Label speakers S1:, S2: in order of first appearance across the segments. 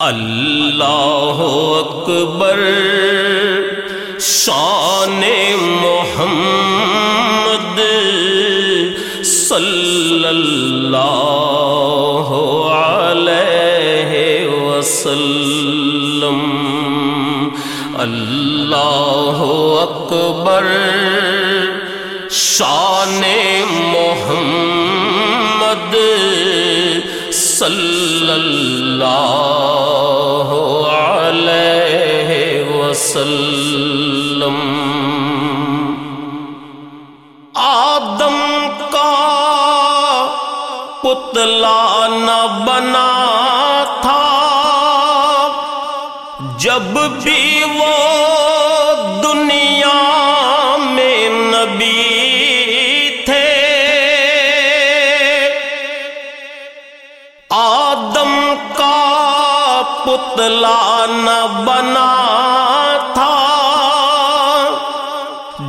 S1: اللہ اکبر شان محمد صلی اللہ علیہ وسلم۔ اللہ اکبر شان محمد صلی اللہ علیہ وسلم. آدم کا پتلا نہ بنا تھا جب بھی وہ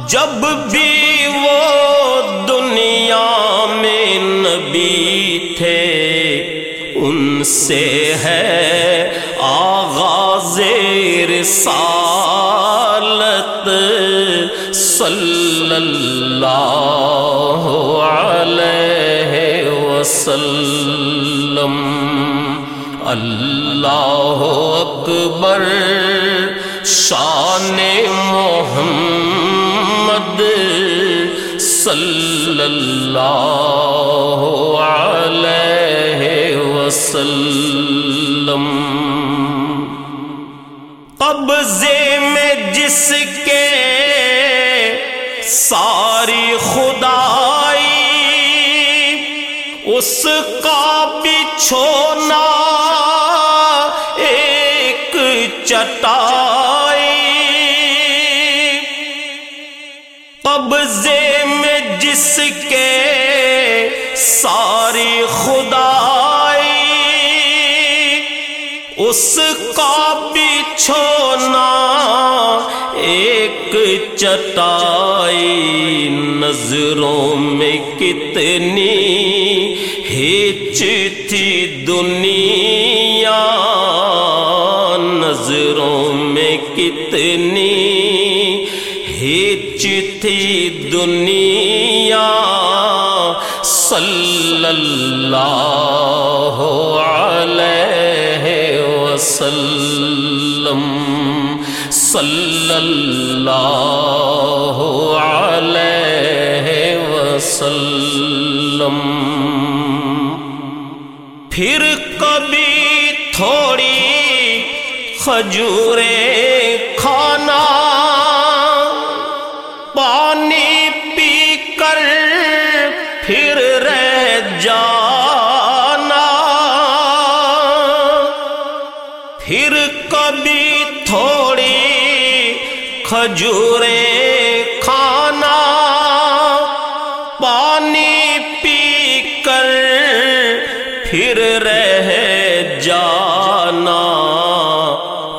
S1: جب بھی وہ دنیا میں نبی تھے، ان سے ہے آغاز رسالت صلی اللہ علیہ وسلم۔ اللہ اکبر، شان محمد صلی اللہ علیہ وسلم۔ قبضے میں جس کے ساری خدائی، اس کا بچھونا ایک چٹائی۔ قبضے میں جس کے ساری خدائی اس کا بچھونا ایک چٹائی نظروں میں کتنی ہچ تھی دنیا نظروں میں کتنی ہچ تھی دنیا صلی اللہ علیہ وسلم صلی اللہ علیہ وسلم۔ پھر کبھی تھوڑی کھجوریں کبھی تھوڑی کھجوریں کھانا، پانی پی کر پھر رہ جانا۔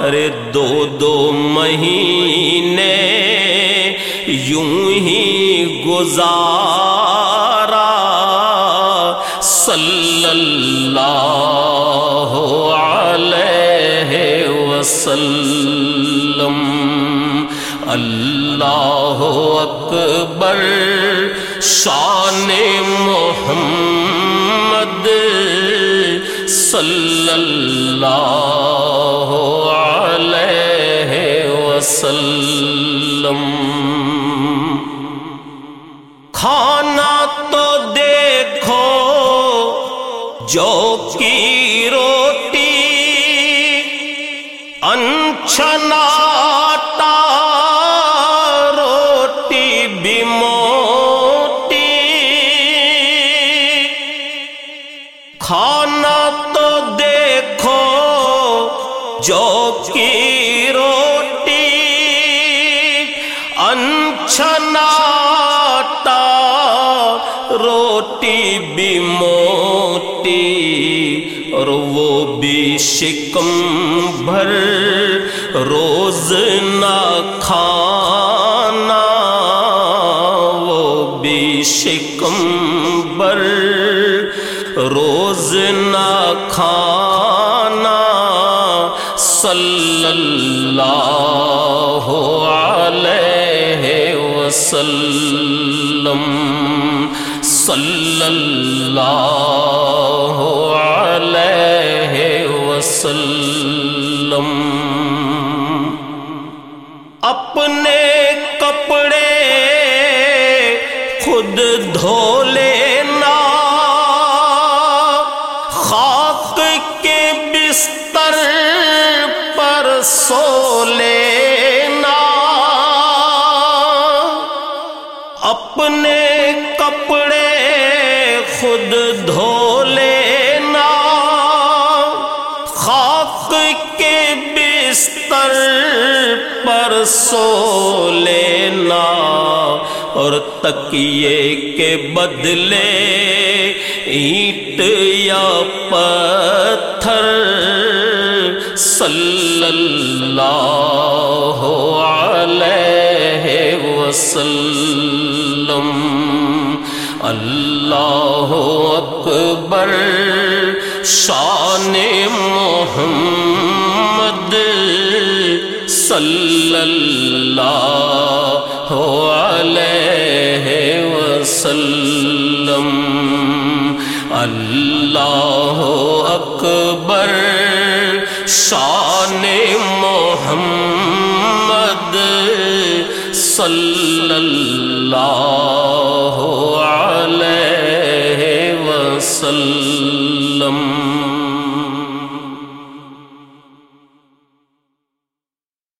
S1: ارے دو دو مہینے یوں ہی گزارا۔ صلی اللہ وسلم. اللہ اکبر شان محمد صلی اللہ علیہ وسلم. انچھناٹا روٹی بھی موٹی کھانا تو دیکھو جو کی روٹی انچھناٹا روٹی بھی موٹی اور وہ بھی شکم بھر روز نہ کھانا، وہ بھی شکم بھر روز نہ کھانا، صلی اللہ علیہ وسلم۔ صلی اللہ علیہ وسلم۔ اپنے کپڑے خود دھو لینا۔ خاک کے بستر پر سو لینا۔ اپنے کپڑے خود دھو لینا۔ خاک کے بستر پر سو لینا اور تکیے کے بدلے اینٹ یا پتھر صلی اللہ علیہ وسلم۔ اللہ اکبر شان محمد محمد صلی اللہ علیہ وسلم۔ اللہ اکبر شان محمد صلی اللہ علیہ وسلم۔